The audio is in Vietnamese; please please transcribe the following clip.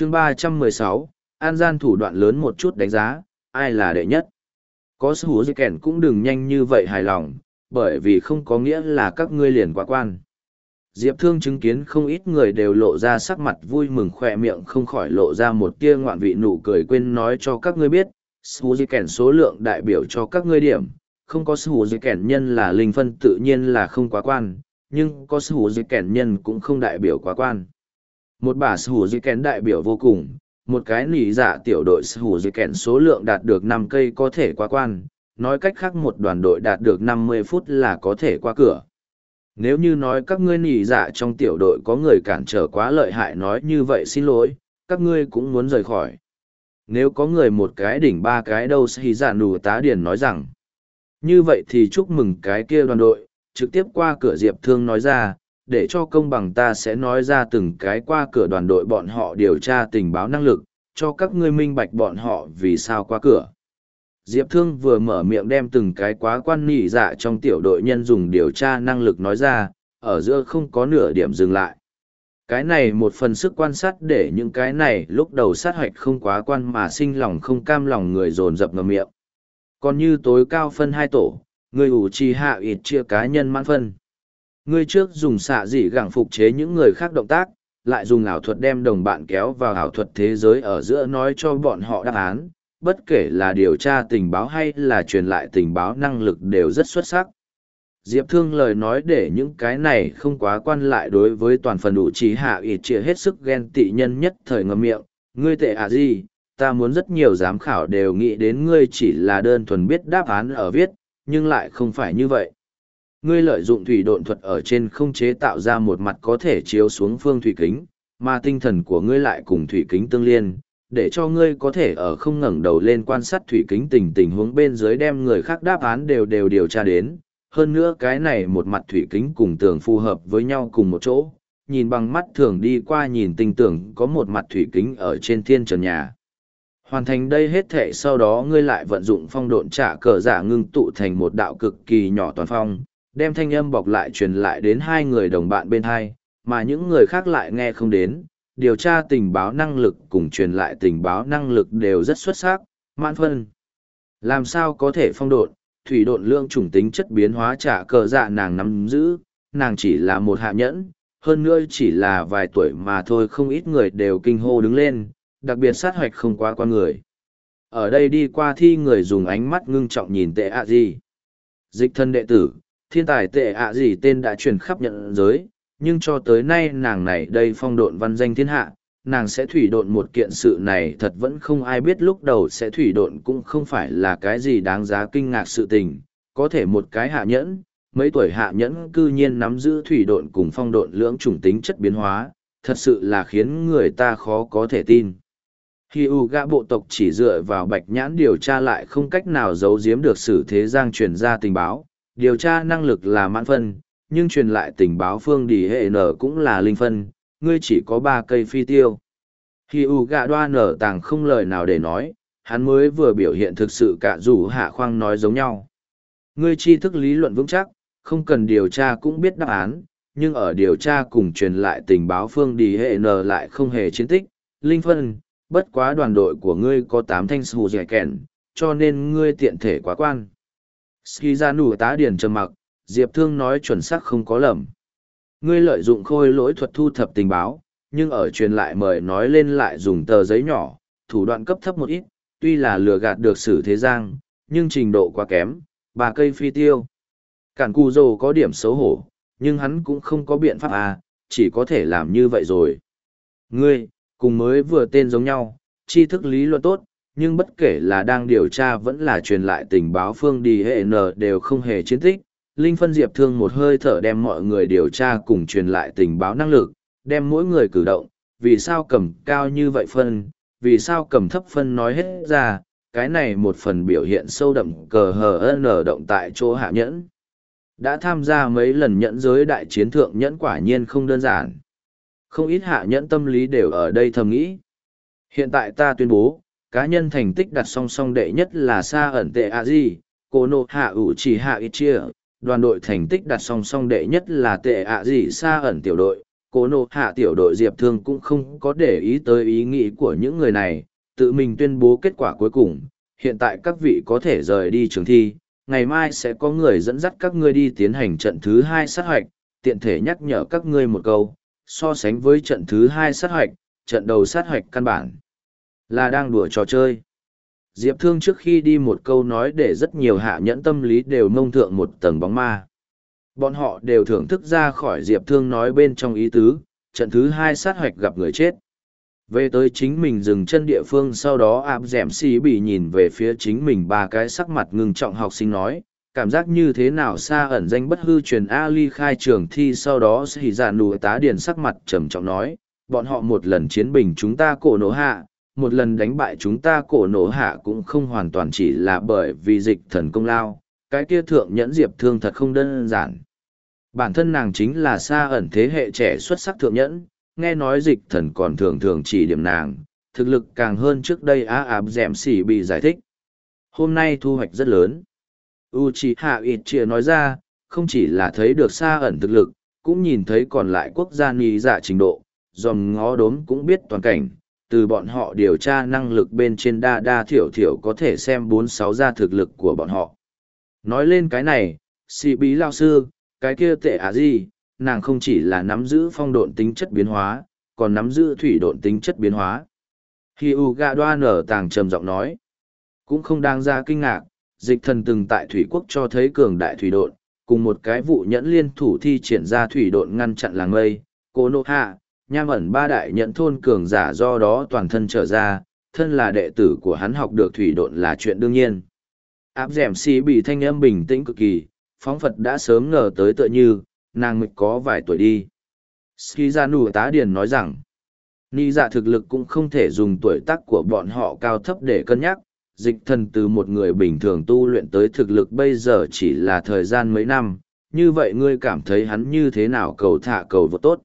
chương ba trăm mười sáu, an gian thủ đoạn lớn một chút đánh giá, ai là đệ nhất? Có sự hữu di kèn cũng đừng nhanh như vậy hài lòng, bởi vì không có nghĩa là các ngươi liền quá quan. Diệp thương chứng kiến không ít người đều lộ ra sắc mặt vui mừng khoe miệng không khỏi lộ ra một tia ngoạn vị nụ cười quên nói cho các ngươi biết sự di kèn số lượng đại biểu cho các ngươi điểm. Không có sự di kèn nhân là linh phân tự nhiên là không quá quan, nhưng có sự di kèn nhân cũng không đại biểu quá quan một bà sự di kén đại biểu vô cùng một cái nỉ dạ tiểu đội sở dư kén số lượng đạt được năm cây có thể qua quan, nói cách khác một đoàn đội đạt được năm mươi phút là có thể qua cửa. Nếu như nói các ngươi nỉ dạ trong tiểu đội có người cản trở quá lợi hại nói như vậy xin lỗi, các ngươi cũng muốn rời khỏi. Nếu có người một cái đỉnh ba cái đâu sẽ dạ nù tá điển nói rằng, như vậy thì chúc mừng cái kia đoàn đội, trực tiếp qua cửa Diệp Thương nói ra, để cho công bằng ta sẽ nói ra từng cái qua cửa đoàn đội bọn họ điều tra tình báo năng lực, cho các ngươi minh bạch bọn họ vì sao qua cửa. Diệp Thương vừa mở miệng đem từng cái quá quan nỉ dạ trong tiểu đội nhân dùng điều tra năng lực nói ra, ở giữa không có nửa điểm dừng lại. Cái này một phần sức quan sát để những cái này lúc đầu sát hoạch không quá quan mà sinh lòng không cam lòng người dồn dập ngầm miệng. Còn như tối cao phân hai tổ, người ủ trì hạ ít chia cá nhân mãn phân. Ngươi trước dùng xạ dị gẳng phục chế những người khác động tác, lại dùng ảo thuật đem đồng bạn kéo vào ảo thuật thế giới ở giữa nói cho bọn họ đáp án, bất kể là điều tra tình báo hay là truyền lại tình báo năng lực đều rất xuất sắc. Diệp Thương lời nói để những cái này không quá quan lại đối với toàn phần đủ trí hạ ịt chia hết sức ghen tị nhân nhất thời ngầm miệng, ngươi tệ à gì, ta muốn rất nhiều giám khảo đều nghĩ đến ngươi chỉ là đơn thuần biết đáp án ở viết, nhưng lại không phải như vậy. Ngươi lợi dụng thủy độn thuật ở trên không chế tạo ra một mặt có thể chiếu xuống phương thủy kính, mà tinh thần của ngươi lại cùng thủy kính tương liên, để cho ngươi có thể ở không ngẩng đầu lên quan sát thủy kính tình tình huống bên dưới đem người khác đáp án đều đều điều tra đến. Hơn nữa cái này một mặt thủy kính cùng tường phù hợp với nhau cùng một chỗ, nhìn bằng mắt thường đi qua nhìn tình tưởng có một mặt thủy kính ở trên thiên trần nhà. Hoàn thành đây hết thể sau đó ngươi lại vận dụng phong độn trả cờ giả ngưng tụ thành một đạo cực kỳ nhỏ toàn phong, đem thanh âm bọc lại truyền lại đến hai người đồng bạn bên hai, mà những người khác lại nghe không đến. Điều tra tình báo năng lực cùng truyền lại tình báo năng lực đều rất xuất sắc, mãn phân. Làm sao có thể phong độn, thủy độn lượng chủng tính chất biến hóa trả cờ dạ nàng nắm giữ, nàng chỉ là một hạ nhẫn, hơn nữa chỉ là vài tuổi mà thôi không ít người đều kinh hô đứng lên, đặc biệt sát hoạch không quá qua người. Ở đây đi qua thi người dùng ánh mắt ngưng trọng nhìn tệ ạ gì. Dịch thân đệ tử, thiên tài tệ ạ gì tên đã truyền khắp nhận giới, nhưng cho tới nay nàng này đây phong độn văn danh thiên hạ, nàng sẽ thủy độn một kiện sự này thật vẫn không ai biết lúc đầu sẽ thủy độn cũng không phải là cái gì đáng giá kinh ngạc sự tình, có thể một cái hạ nhẫn, mấy tuổi hạ nhẫn cư nhiên nắm giữ thủy độn cùng phong độn lưỡng chủng tính chất biến hóa, thật sự là khiến người ta khó có thể tin. Khi U gã bộ tộc chỉ dựa vào bạch nhãn điều tra lại không cách nào giấu giếm được sự thế giang truyền ra tình báo, điều tra năng lực là mãn phân, nhưng truyền lại tình báo phương đi hệ nở cũng là linh phân, ngươi chỉ có ba cây phi tiêu. Khi U gạ đoa nở tàng không lời nào để nói, hắn mới vừa biểu hiện thực sự cả dù hạ khoang nói giống nhau. Ngươi tri thức lý luận vững chắc, không cần điều tra cũng biết đáp án, nhưng ở điều tra cùng truyền lại tình báo phương đi hệ nở lại không hề chiến tích, linh phân, bất quá đoàn đội của ngươi có tám thanh sù dẻ kèn, cho nên ngươi tiện thể quá quan. Ski ra nụ tá điển trầm mặc, Diệp Thương nói chuẩn xác không có lầm. Ngươi lợi dụng khôi lỗi thuật thu thập tình báo, nhưng ở truyền lại mời nói lên lại dùng tờ giấy nhỏ, thủ đoạn cấp thấp một ít, tuy là lừa gạt được sử thế giang, nhưng trình độ quá kém, bà cây phi tiêu. Cản cù dồ có điểm xấu hổ, nhưng hắn cũng không có biện pháp à, chỉ có thể làm như vậy rồi. Ngươi, cùng mới vừa tên giống nhau, tri thức lý luận tốt, nhưng bất kể là đang điều tra vẫn là truyền lại tình báo phương đi hệ n đều không hề chiến tích. Linh phân diệp thương một hơi thở đem mọi người điều tra cùng truyền lại tình báo năng lực, đem mỗi người cử động, vì sao cầm cao như vậy phân, vì sao cầm thấp phân nói hết ra, cái này một phần biểu hiện sâu đậm cờ hờ n động tại chỗ hạ nhẫn. Đã tham gia mấy lần nhẫn giới đại chiến thượng nhẫn quả nhiên không đơn giản. Không ít hạ nhẫn tâm lý đều ở đây thầm nghĩ. Hiện tại ta tuyên bố, cá nhân thành tích đặt song song đệ nhất là Sa ẩn tệ a di, cô nộ hạ ủ chỉ hạ ít chia, đoàn đội thành tích đặt song song đệ nhất là tệ a di Sa ẩn tiểu đội, Cô nộ hạ tiểu đội Diệp Thương cũng không có để ý tới ý nghĩ của những người này, tự mình tuyên bố kết quả cuối cùng. Hiện tại các vị có thể rời đi trường thi, ngày mai sẽ có người dẫn dắt các ngươi đi tiến hành trận thứ hai sát hoạch, tiện thể nhắc nhở các ngươi một câu, so sánh với trận thứ hai sát hoạch, trận đầu sát hoạch căn bản là đang đùa trò chơi. Diệp Thương trước khi đi một câu nói để rất nhiều hạ nhẫn tâm lý đều mông thượng một tầng bóng ma. Bọn họ đều thưởng thức ra khỏi Diệp Thương nói bên trong ý tứ, trận thứ hai sát hoạch gặp người chết. Về tới chính mình dừng chân địa phương sau đó áp dẻm xì bị nhìn về phía chính mình ba cái sắc mặt ngừng trọng học sinh nói, cảm giác như thế nào xa ẩn danh bất hư truyền Ali khai trường thi sau đó sẽ giả dạ nụ tá điền sắc mặt trầm trọng nói, bọn họ một lần chiến bình chúng ta cổ nổ hạ, một lần đánh bại chúng ta cổ nổ hạ cũng không hoàn toàn chỉ là bởi vì dịch thần công lao, cái kia thượng nhẫn diệp thương thật không đơn giản. Bản thân nàng chính là xa ẩn thế hệ trẻ xuất sắc thượng nhẫn, nghe nói dịch thần còn thường thường chỉ điểm nàng, thực lực càng hơn trước đây á áp dẻm xỉ bị giải thích. Hôm nay thu hoạch rất lớn. Uchiha Itchia nói ra, không chỉ là thấy được xa ẩn thực lực, cũng nhìn thấy còn lại quốc gia nì giả dạ trình độ, dòm ngó đốm cũng biết toàn cảnh, từ bọn họ điều tra năng lực bên trên đa đa thiểu thiểu có thể xem bốn sáu ra thực lực của bọn họ. Nói lên cái này, sĩ bí lao sư, cái kia tệ à gì, nàng không chỉ là nắm giữ phong độn tính chất biến hóa, còn nắm giữ thủy độn tính chất biến hóa. Hi U gà đoa nở tàng trầm giọng nói, cũng không đáng ra kinh ngạc, dịch thần từng tại thủy quốc cho thấy cường đại thủy độn, cùng một cái vụ nhẫn liên thủ thi triển ra thủy độn ngăn chặn làng mây, cô nô hạ, nham ẩn ba đại nhận thôn cường giả do đó toàn thân trở ra, thân là đệ tử của hắn học được thủy độn là chuyện đương nhiên. Áp dẻm si bị thanh âm bình tĩnh cực kỳ, phóng Phật đã sớm ngờ tới tựa như, nàng mịch có vài tuổi đi. Ski ra nụ tá điền nói rằng, ni dạ thực lực cũng không thể dùng tuổi tác của bọn họ cao thấp để cân nhắc, dịch thần từ một người bình thường tu luyện tới thực lực bây giờ chỉ là thời gian mấy năm, như vậy ngươi cảm thấy hắn như thế nào cầu thả cầu vô tốt.